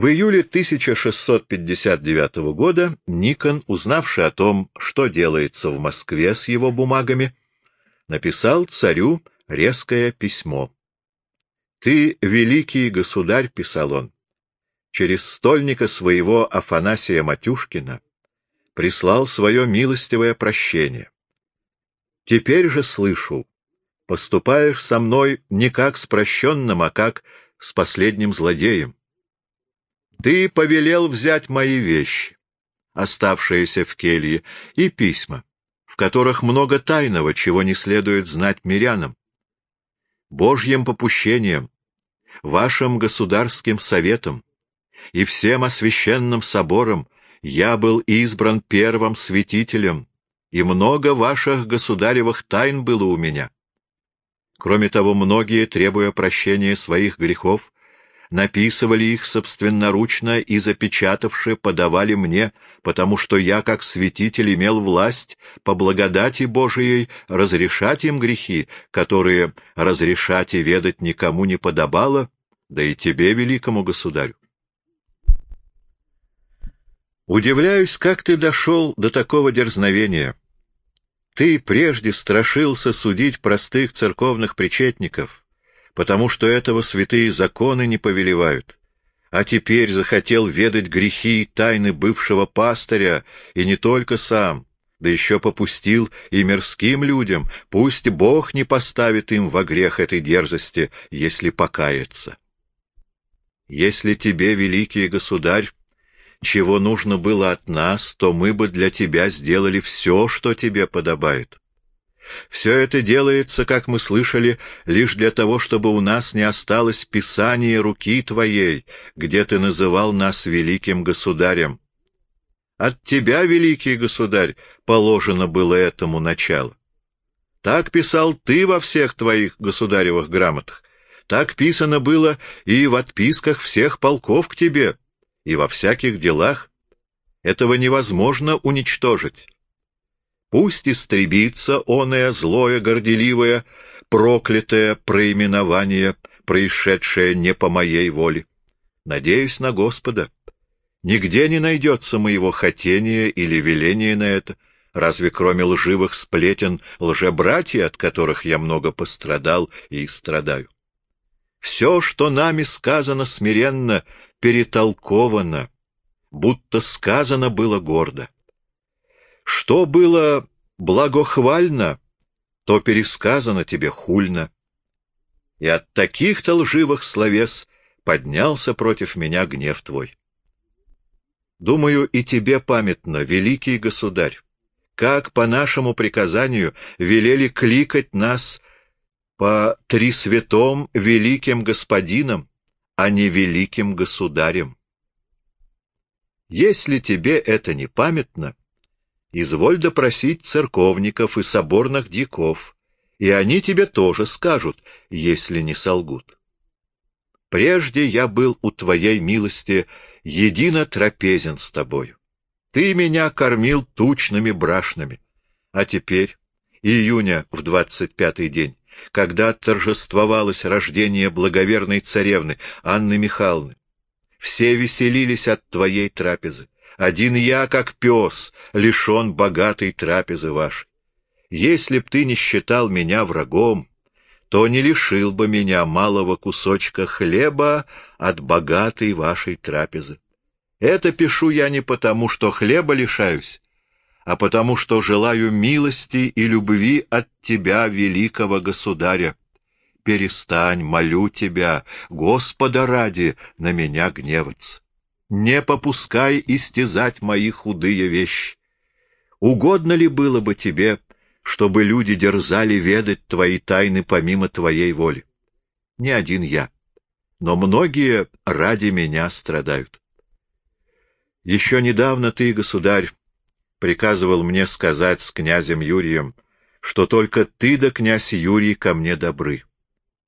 В июле 1659 года Никон, узнавший о том, что делается в Москве с его бумагами, написал царю резкое письмо. «Ты, великий государь», — писал он, — «через стольника своего Афанасия Матюшкина прислал свое милостивое прощение. Теперь же слышу, поступаешь со мной не как с прощенным, а как с последним злодеем. Ты повелел взять мои вещи, оставшиеся в келье, и письма, в которых много тайного, чего не следует знать мирянам. Божьим попущением, вашим государским советом и всем освященным собором я был избран первым святителем, и много ваших государевых тайн было у меня. Кроме того, многие, требуя прощения своих грехов, написывали их собственноручно и, запечатавши, подавали мне, потому что я, как святитель, имел власть по благодати Божией разрешать им грехи, которые разрешать и ведать никому не подобало, да и тебе, великому государю. Удивляюсь, как ты дошел до такого дерзновения. Ты прежде страшился судить простых церковных причетников, потому что этого святые законы не повелевают. А теперь захотел ведать грехи и тайны бывшего пастыря, и не только сам, да еще попустил и мирским людям, пусть Бог не поставит им во грех этой дерзости, если покаяться. Если тебе, великий государь, чего нужно было от нас, то мы бы для тебя сделали все, что тебе подобает. Все это делается, как мы слышали, лишь для того, чтобы у нас не осталось писания руки твоей, где ты называл нас великим государем. От тебя, великий государь, положено было этому начало. Так писал ты во всех твоих государевых грамотах. Так писано было и в отписках всех полков к тебе, и во всяких делах. Этого невозможно уничтожить. Пусть истребится оное злое, горделивое, проклятое проименование, происшедшее не по моей воле. Надеюсь на Господа. Нигде не найдется моего хотения или веления на это, разве кроме лживых сплетен лжебратья, от которых я много пострадал и страдаю. Все, что нами сказано смиренно, перетолковано, будто сказано было гордо. Что было благохвально, то пересказано тебе хульно. И от таких-то лживых словес поднялся против меня гнев твой. Думаю, и тебе памятно, великий государь, как по нашему приказанию велели кликать нас по трисвятом великим господинам, а не великим государем. Если тебе это не памятно, изволь допросить церковников и соборных диков, и они тебе тоже скажут, если не солгут. Прежде я был у твоей милости едино трапезен с тобою. Ты меня кормил тучными брашными. А теперь, июня в двадцать пятый день, когда торжествовалось рождение благоверной царевны Анны Михайловны, все веселились от твоей трапезы. Один я, как пес, лишен богатой трапезы вашей. Если б ты не считал меня врагом, то не лишил бы меня малого кусочка хлеба от богатой вашей трапезы. Это пишу я не потому, что хлеба лишаюсь, а потому, что желаю милости и любви от тебя, великого государя. Перестань, молю тебя, Господа ради, на меня гневаться не попускай истязать мои худые вещи. Угодно ли было бы тебе, чтобы люди дерзали ведать твои тайны помимо твоей воли? Не один я, но многие ради меня страдают. Еще недавно ты, государь, приказывал мне сказать с князем Юрием, что только ты да князь Юрий ко мне добры.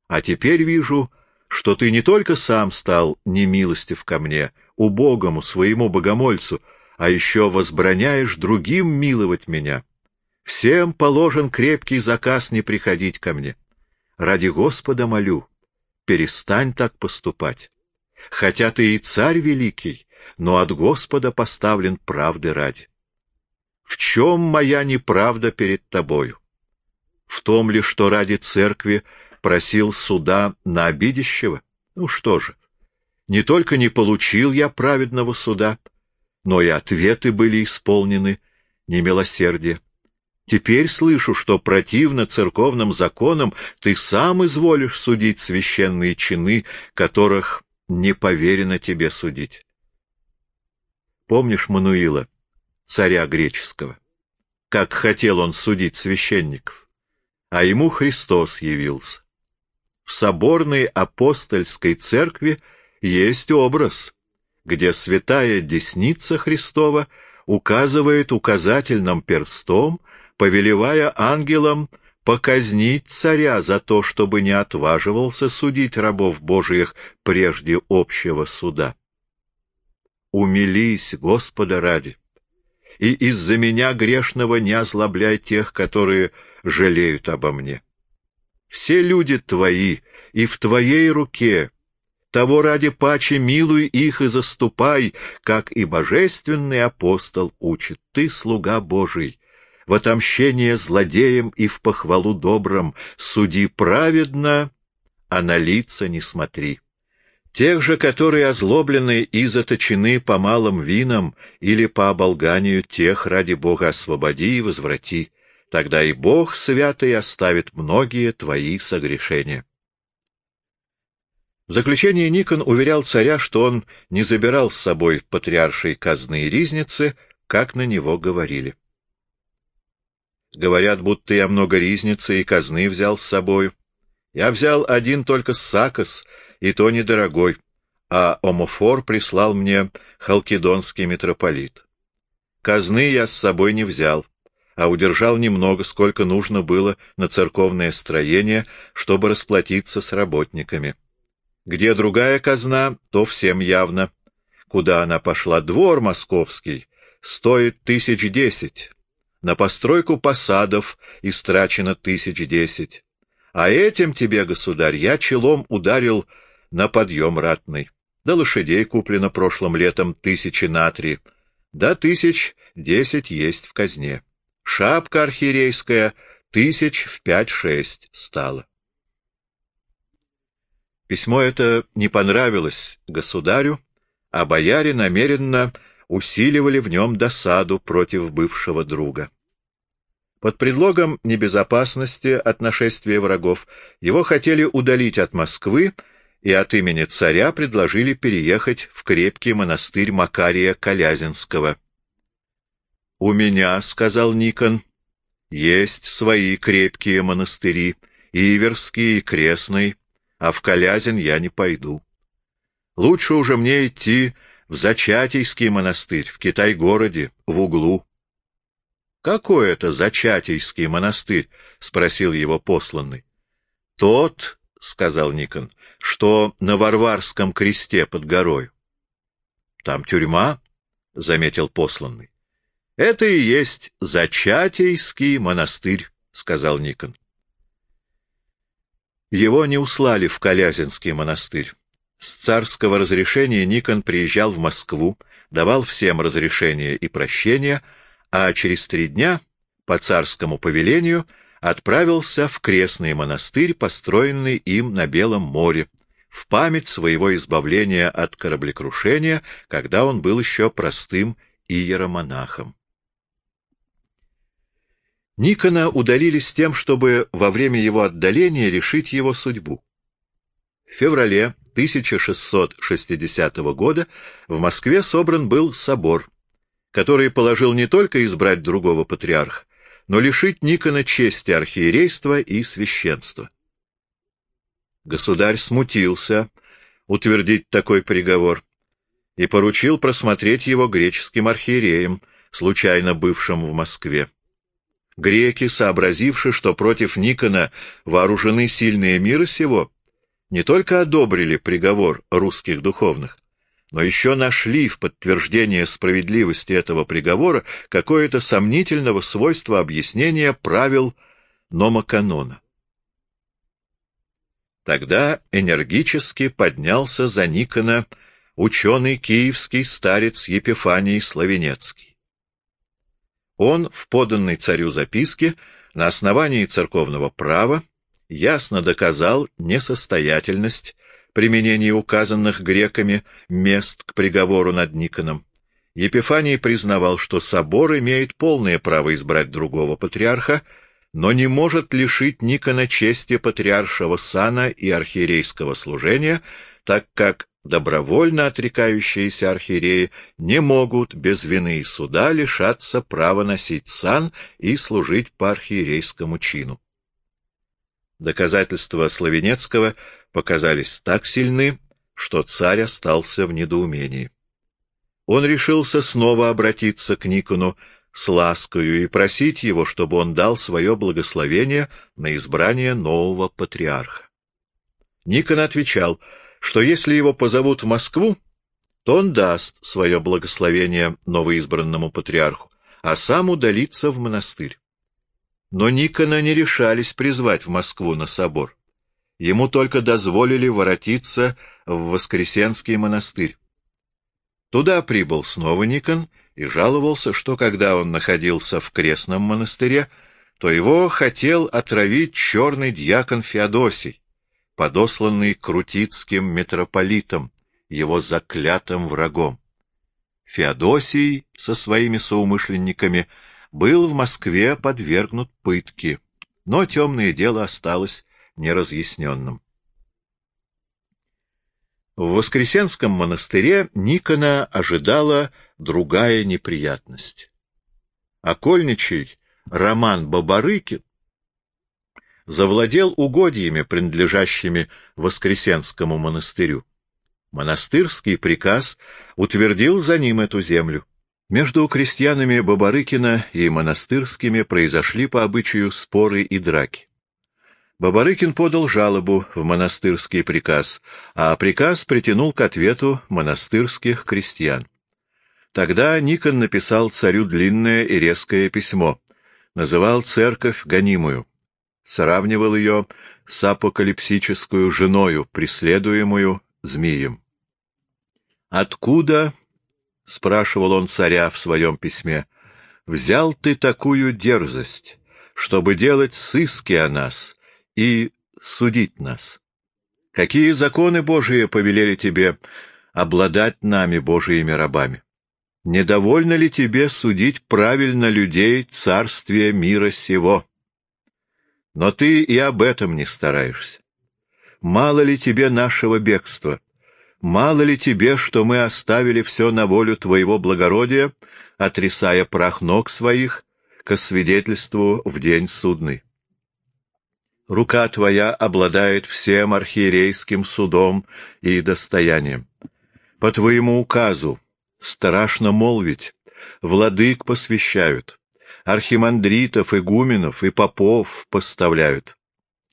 А теперь вижу, что ты не только сам стал немилостив ко мне, убогому своему богомольцу, а еще возбраняешь другим миловать меня. Всем положен крепкий заказ не приходить ко мне. Ради Господа молю, перестань так поступать. хотя ты и царь великий, но от Господа поставлен правды ради. В чем моя неправда перед тобою? В том ли, что ради церкви просил суда на обидящего? Ну что же, не только не получил я праведного суда, но и ответы были исполнены немилосердие. Теперь слышу, что противно церковным законам ты сам изволишь судить священные чины, которых не поверено тебе судить. Помнишь Мануила, царя греческого? Как хотел он судить священников, а ему Христос явился. В соборной апостольской церкви есть образ, где святая десница Христова указывает указательным перстом, повелевая ангелам показнить царя за то, чтобы не отваживался судить рабов Божиих прежде общего суда умились Господа ради, и из-за меня грешного не озлобляй тех, которые жалеют обо мне. Все люди твои, и в твоей руке, того ради паче милуй их и заступай, как и божественный апостол учит. Ты, слуга Божий, в отомщение злодеям и в похвалу добрым, суди праведно, а на лица не смотри. Тех же, которые озлоблены и заточены по малым винам или по оболганию, тех ради Бога освободи и возврати. Тогда и Бог святый оставит многие твои согрешения. В заключение Никон уверял царя, что он не забирал с собой патриаршей казны и ризницы, как на него говорили. Говорят, будто я много ризницы и казны взял с собой. Я взял один только сакос — и то недорогой, а омофор прислал мне халкидонский митрополит. Казны я с собой не взял, а удержал немного, сколько нужно было на церковное строение, чтобы расплатиться с работниками. Где другая казна, то всем явно. Куда она пошла, двор московский, стоит тысяч десять. На постройку посадов истрачено тысяч десять. А этим тебе, государь, я челом ударил на подъем ратный. Да лошадей куплено прошлым летом тысячи на три, да тысяч десять есть в казне. Шапка архиерейская тысяч в пять-шесть стала. Письмо это не понравилось государю, а бояре намеренно усиливали в нем досаду против бывшего друга. Под предлогом небезопасности от нашествия врагов его хотели удалить от Москвы и от имени царя предложили переехать в крепкий монастырь Макария Колязинского. «У меня, — сказал Никон, — есть свои крепкие монастыри, Иверский и Крестный, а в Колязин я не пойду. Лучше уже мне идти в Зачатийский монастырь, в Китай-городе, в углу». «Какой это Зачатийский монастырь?» — спросил его посланный. «Тот, — сказал Никон, — что на Варварском кресте под горой. — Там тюрьма, — заметил посланный. — Это и есть Зачатийский монастырь, — сказал Никон. Его не услали в Колязинский монастырь. С царского разрешения Никон приезжал в Москву, давал всем разрешение и прощение, а через три дня, по царскому повелению, отправился в крестный монастырь, построенный им на Белом море, в память своего избавления от кораблекрушения, когда он был еще простым иеромонахом. Никона удалили с тем, чтобы во время его отдаления решить его судьбу. В феврале 1660 года в Москве собран был собор, который положил не только избрать другого патриарха, но лишить Никона чести архиерейства и священства. Государь смутился утвердить такой приговор и поручил просмотреть его греческим архиереям, случайно бывшим в Москве. Греки, сообразивши, что против Никона вооружены сильные мира сего, не только одобрили приговор русских духовных, но еще нашли в подтверждение справедливости этого приговора какое-то сомнительного свойства объяснения правил номоканона. Тогда энергически поднялся за Никона ученый киевский старец Епифаний Славенецкий. Он в поданной царю записке на основании церковного права ясно доказал несостоятельность применения указанных греками мест к приговору над Никоном. Епифаний признавал, что собор имеет полное право избрать другого патриарха, но не может лишить Никона чести патриаршего сана и архиерейского служения, так как добровольно отрекающиеся архиереи не могут без вины и суда лишаться права носить сан и служить по архиерейскому чину. Доказательства Славенецкого показались так сильны, что царь остался в недоумении. Он решился снова обратиться к Никону с ласкою и просить его, чтобы он дал свое благословение на избрание нового патриарха. Никон отвечал, что если его позовут в Москву, то он даст свое благословение новоизбранному патриарху, а сам удалится в монастырь. Но Никона не решались призвать в Москву на собор. Ему только дозволили воротиться в Воскресенский монастырь. Туда прибыл снова Никон и жаловался, что когда он находился в крестном монастыре, то его хотел отравить черный дьякон Феодосий, подосланный крутицким митрополитом, его заклятым врагом. Феодосий со своими соумышленниками — был в Москве подвергнут пытке, но темное дело осталось неразъясненным. В Воскресенском монастыре Никона ожидала другая неприятность. Окольничий Роман Бабарыкин завладел угодьями, принадлежащими Воскресенскому монастырю. Монастырский приказ утвердил за ним эту землю. Между крестьянами Бабарыкина и монастырскими произошли по обычаю споры и драки. Бабарыкин подал жалобу в монастырский приказ, а приказ притянул к ответу монастырских крестьян. Тогда Никон написал царю длинное и резкое письмо, называл церковь гонимую, сравнивал ее с апокалипсическую женою, преследуемую змеем. Откуда — спрашивал он царя в своем письме, — взял ты такую дерзость, чтобы делать сыски о нас и судить нас? Какие законы Божии повелели тебе обладать нами, Божиими рабами? Недовольно ли тебе судить правильно людей царствия мира сего? Но ты и об этом не стараешься. Мало ли тебе нашего бегства? Мало ли тебе, что мы оставили все на волю твоего благородия, отрисая прах ног своих ко свидетельству в день судный? Рука твоя обладает всем архиерейским судом и достоянием. По твоему указу страшно молвить, владык посвящают, архимандритов, игуменов и попов поставляют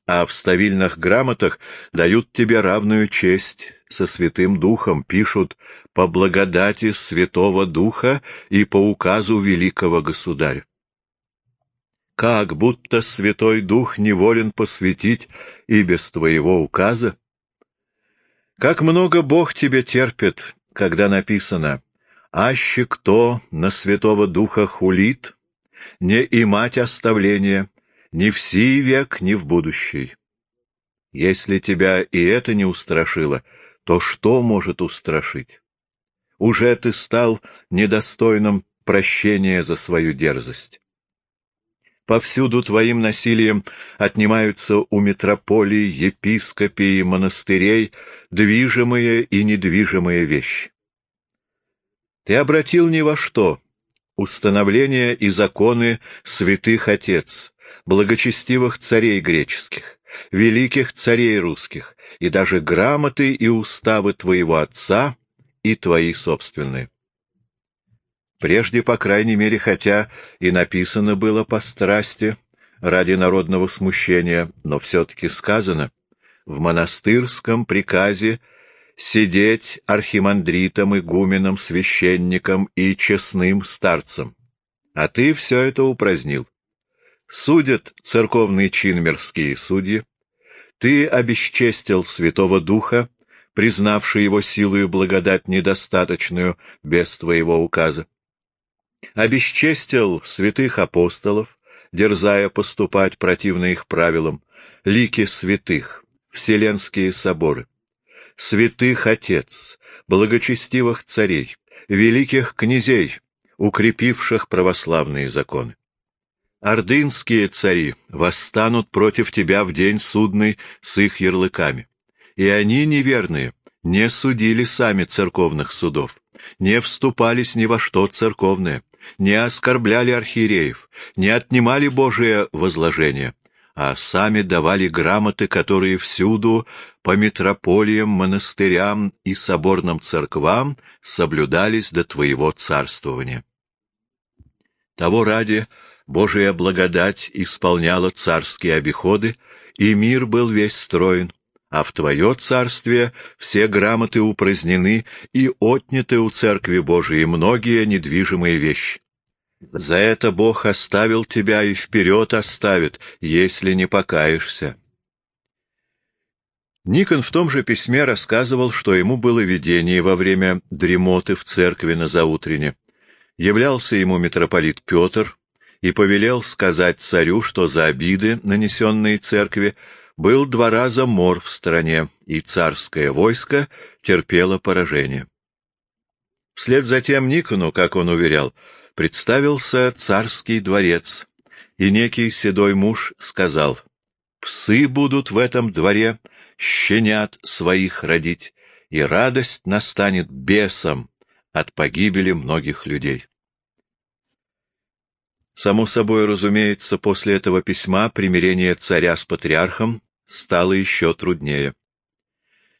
а в ставильных грамотах дают тебе равную честь со Святым Духом, пишут по благодати Святого Духа и по указу великого государя. Как будто Святой Дух неволен посвятить и без твоего указа? Как много Бог тебе терпит, когда написано «Аще кто на Святого Духа хулит, не имать оставления, ни в сей век, ни в будущий. Если тебя и это не устрашило, то что может устрашить? Уже ты стал недостойным прощения за свою дерзость. Повсюду твоим насилием отнимаются у метрополий, епископий монастырей движимые и недвижимые вещи. Ты обратил ни во что установление и законы святых отец, благочестивых царей греческих, великих царей русских, и даже грамоты и уставы твоего отца и твои собственные. Прежде, по крайней мере, хотя и написано было по страсти, ради народного смущения, но все-таки сказано в монастырском приказе сидеть архимандритом, игуменом, священником и честным старцем. А ты все это упразднил. Судят церковный чин мирские судьи, Ты обесчестил Святого Духа, признавший его силу и благодать недостаточную без твоего указа. Обесчестил святых апостолов, дерзая поступать противно их правилам, лики святых, вселенские соборы. Святых отец, благочестивых царей, великих князей, укрепивших православные законы. Ордынские цари восстанут против тебя в день судный с их ярлыками. И они, неверные, не судили сами церковных судов, не вступались ни во что церковное, не оскорбляли архиереев, не отнимали Божие возложение, а сами давали грамоты, которые всюду по метрополиям, монастырям и соборным церквам соблюдались до твоего царствования. Того ради Божия благодать исполняла царские обиходы, и мир был весь строен, а в Твое царствие все грамоты упразднены и отняты у Церкви Божией многие недвижимые вещи. За это Бог оставил тебя и вперед оставит, если не покаешься. Никон в том же письме рассказывал, что ему было видение во время дремоты в церкви на заутрене. Являлся ему митрополит Петр, и повелел сказать царю, что за обиды, нанесенные церкви, был два раза мор в стране, и царское войско терпело поражение. Вслед за тем Никону, как он уверял, представился царский дворец, и некий седой муж сказал, «Псы будут в этом дворе щенят своих родить, и радость настанет бесом от погибели многих людей». Само собой, разумеется, после этого письма примирение царя с патриархом стало еще труднее.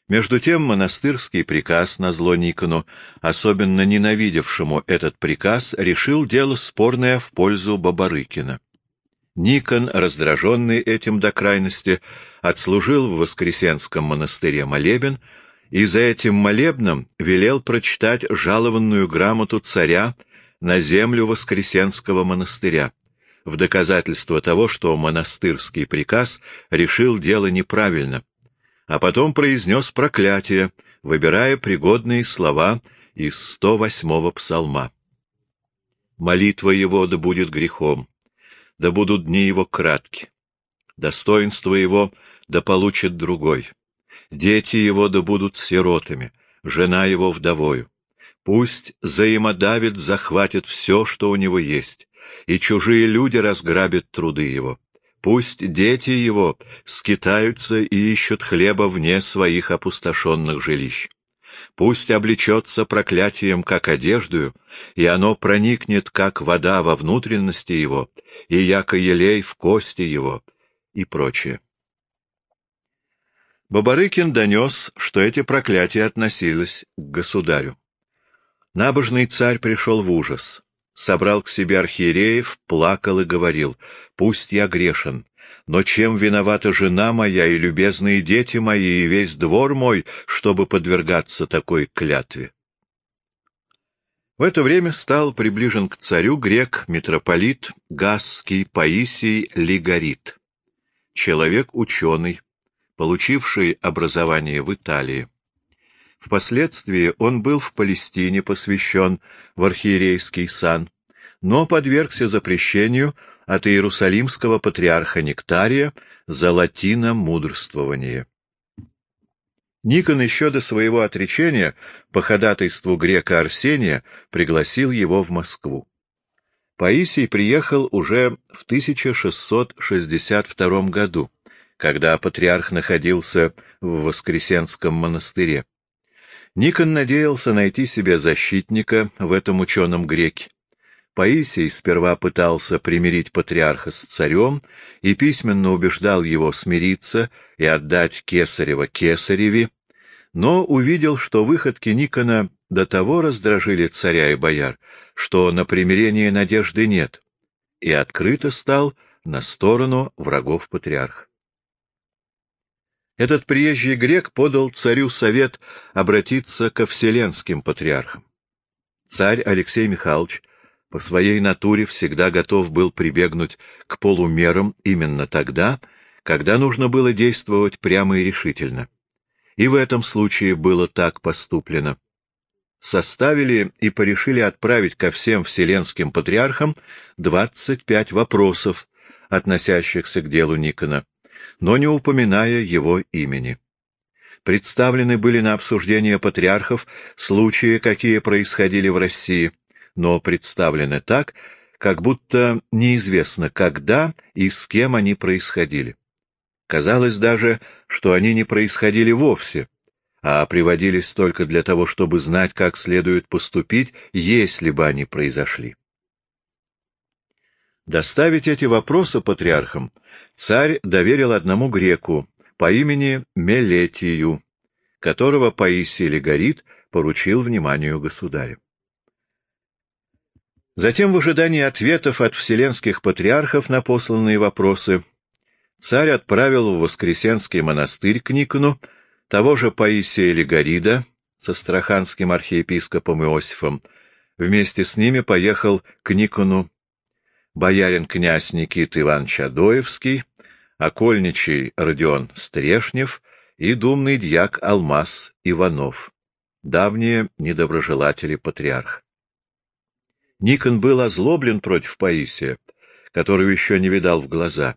Между тем монастырский приказ на зло Никону, особенно ненавидевшему этот приказ, решил дело спорное в пользу Бабарыкина. Никон, раздраженный этим до крайности, отслужил в Воскресенском монастыре молебен и за этим молебном велел прочитать жалованную грамоту царя на землю Воскресенского монастыря, в доказательство того, что монастырский приказ решил дело неправильно, а потом произнес проклятие, выбирая пригодные слова из 108-го псалма. «Молитва его да будет грехом, да будут дни его кратки, достоинство его да получит другой, дети его да будут сиротами, жена его вдовою. Пусть взаимодавит захватит все, что у него есть, и чужие люди разграбят труды его. Пусть дети его скитаются и ищут хлеба вне своих опустошенных жилищ. Пусть облечется проклятием, как одеждою, и оно проникнет, как вода во внутренности его, и яко елей в кости его, и прочее. Бабарыкин донес, что эти проклятия относились к государю. Набожный царь пришел в ужас, собрал к себе архиереев, плакал и говорил, «Пусть я грешен, но чем виновата жена моя и любезные дети мои и весь двор мой, чтобы подвергаться такой клятве?» В это время стал приближен к царю грек-митрополит Гасский Паисий Лигарит, человек-ученый, получивший образование в Италии. Впоследствии он был в Палестине посвящен в архиерейский сан, но подвергся запрещению от иерусалимского патриарха Нектария за латино-мудрствование. Никон еще до своего отречения по ходатайству грека Арсения пригласил его в Москву. Паисий приехал уже в 1662 году, когда патриарх находился в Воскресенском монастыре. Никон надеялся найти себе защитника в этом ученом греке. Паисий сперва пытался примирить патриарха с царем и письменно убеждал его смириться и отдать Кесарева Кесареве, но увидел, что выходки Никона до того раздражили царя и бояр, что на примирение надежды нет, и открыто стал на сторону врагов патриарха. Этот приезжий грек подал царю совет обратиться ко вселенским патриархам. Царь Алексей Михайлович по своей натуре всегда готов был прибегнуть к полумерам именно тогда, когда нужно было действовать прямо и решительно. И в этом случае было так поступлено. Составили и порешили отправить ко всем вселенским патриархам 25 вопросов, относящихся к делу Никона, но не упоминая его имени. Представлены были на обсуждение патриархов случаи, какие происходили в России, но представлены так, как будто неизвестно, когда и с кем они происходили. Казалось даже, что они не происходили вовсе, а приводились только для того, чтобы знать, как следует поступить, если бы они произошли. Доставить эти вопросы патриархам царь доверил одному греку по имени Мелетию, которого Паисий Легорит поручил вниманию государя. Затем, в ожидании ответов от вселенских патриархов на посланные вопросы, царь отправил в Воскресенский монастырь к Никону того же Паисия Легорида со страханским архиепископом Иосифом. Вместе с ними поехал к Никону боярин-князь Никит Иванович Адоевский, окольничий Родион Стрешнев и думный дьяк Алмаз Иванов, давние недоброжелатели патриарха. Никон был озлоблен против Паисия, которую еще не видал в глаза.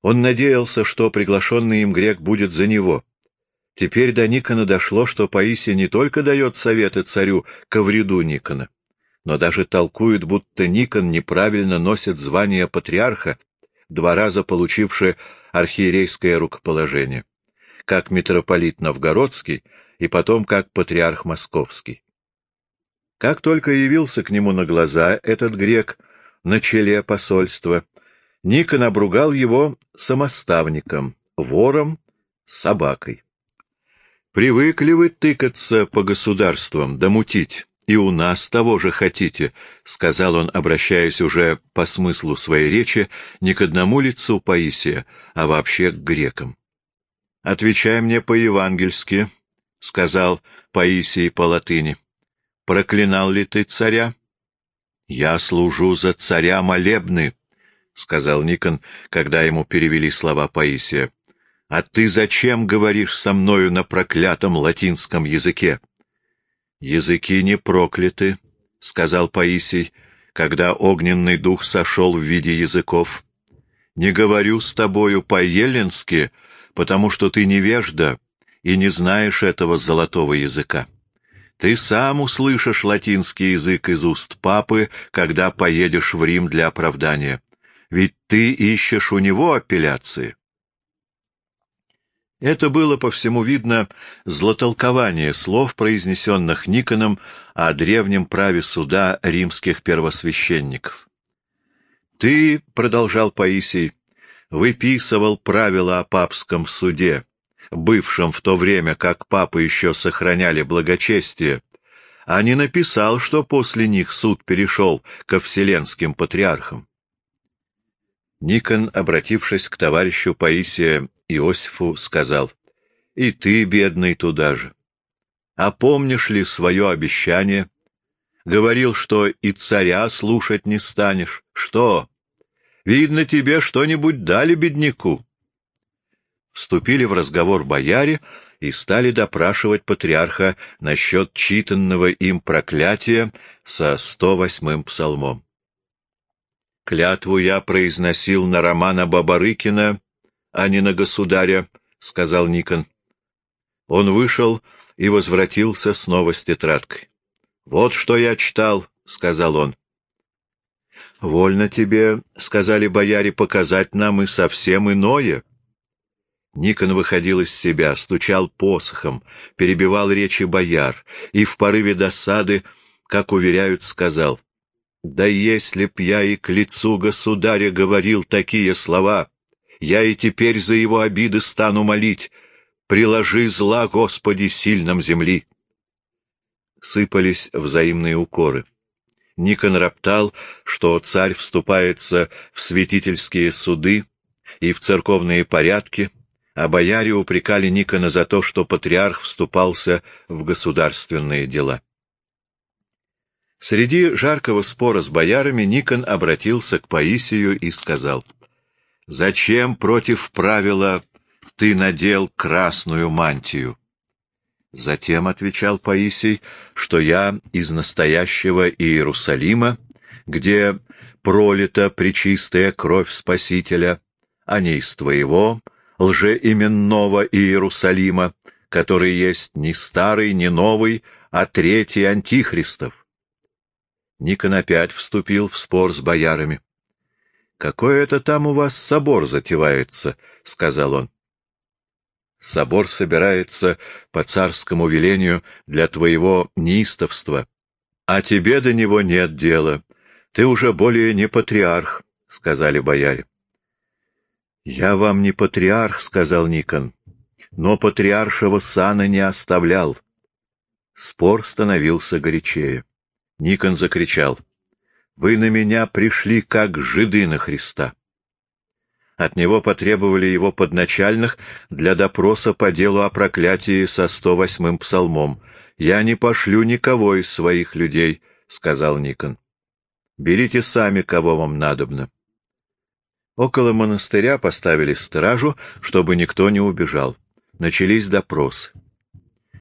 Он надеялся, что приглашенный им грек будет за него. Теперь до Никона дошло, что Паисий не только дает советы царю ко вреду Никона, но даже толкует, будто Никон неправильно носит звание патриарха, два раза получивший архиерейское рукоположение, как митрополит Новгородский и потом как патриарх Московский. Как только явился к нему на глаза этот грек на челе посольства, Никон обругал его самоставником, вором, собакой. «Привыкли вы тыкаться по государствам, да мутить, и у нас того же хотите», — сказал он, обращаясь уже по смыслу своей речи не к одному лицу Паисия, а вообще к грекам. «Отвечай мне по-евангельски», — сказал Паисий по латыни. Проклинал ли ты царя? — Я служу за царя молебны, — сказал Никон, когда ему перевели слова Паисия. — А ты зачем говоришь со мною на проклятом латинском языке? — Языки не прокляты, — сказал Паисий, когда огненный дух сошел в виде языков. — Не говорю с тобою по-еленски, потому что ты невежда и не знаешь этого золотого языка. Ты сам услышишь латинский язык из уст папы, когда поедешь в Рим для оправдания. Ведь ты ищешь у него апелляции. Это было, по всему видно, злотолкование слов, произнесенных Никоном о древнем праве суда римских первосвященников. «Ты, — продолжал Паисий, — выписывал правила о папском суде, бывшем в то время, как папы еще сохраняли благочестие, а не написал, что после них суд перешел ко вселенским патриархам. Никон, обратившись к товарищу Паисия Иосифу, сказал, «И ты, бедный, туда же. А помнишь ли свое обещание? Говорил, что и царя слушать не станешь. Что? Видно, тебе что-нибудь дали бедняку?» вступили в разговор бояре и стали допрашивать патриарха насчет читанного им проклятия со 108-м псалмом. «Клятву я произносил на Романа Бабарыкина, а не на государя», — сказал Никон. Он вышел и возвратился снова с тетрадкой. «Вот что я читал», — сказал он. «Вольно тебе, — сказали бояре, — показать нам и совсем иное». Никон выходил из себя, стучал посохом, перебивал речи бояр и в порыве досады, как уверяют, сказал, «Да если б я и к лицу государя говорил такие слова, я и теперь за его обиды стану молить, приложи зла, Господи, сильном земли». Сыпались взаимные укоры. Никон роптал, что царь вступается в святительские суды и в церковные порядки, а бояре упрекали Никона за то, что патриарх вступался в государственные дела. Среди жаркого спора с боярами Никон обратился к Паисию и сказал, Зачем против правила ты надел красную мантию? Затем отвечал Паисий, что я из настоящего Иерусалима, где пролита пречистая кровь Спасителя, а не из твоего, лжеименного Иерусалима, который есть не старый, не новый, а третий антихристов. Никон опять вступил в спор с боярами. — Какой это там у вас собор затевается? — сказал он. — Собор собирается по царскому велению для твоего неистовства, а тебе до него нет дела. Ты уже более не патриарх, — сказали бояре. — Я вам не патриарх, — сказал Никон, — но патриаршего сана не оставлял. Спор становился горячее. Никон закричал. Вы на меня пришли, как жиды на Христа. От него потребовали его подначальных для допроса по делу о проклятии со 108-м псалмом. «Я не пошлю никого из своих людей», — сказал Никон. «Берите сами, кого вам надобно». Около монастыря поставили стражу, чтобы никто не убежал. Начались допросы.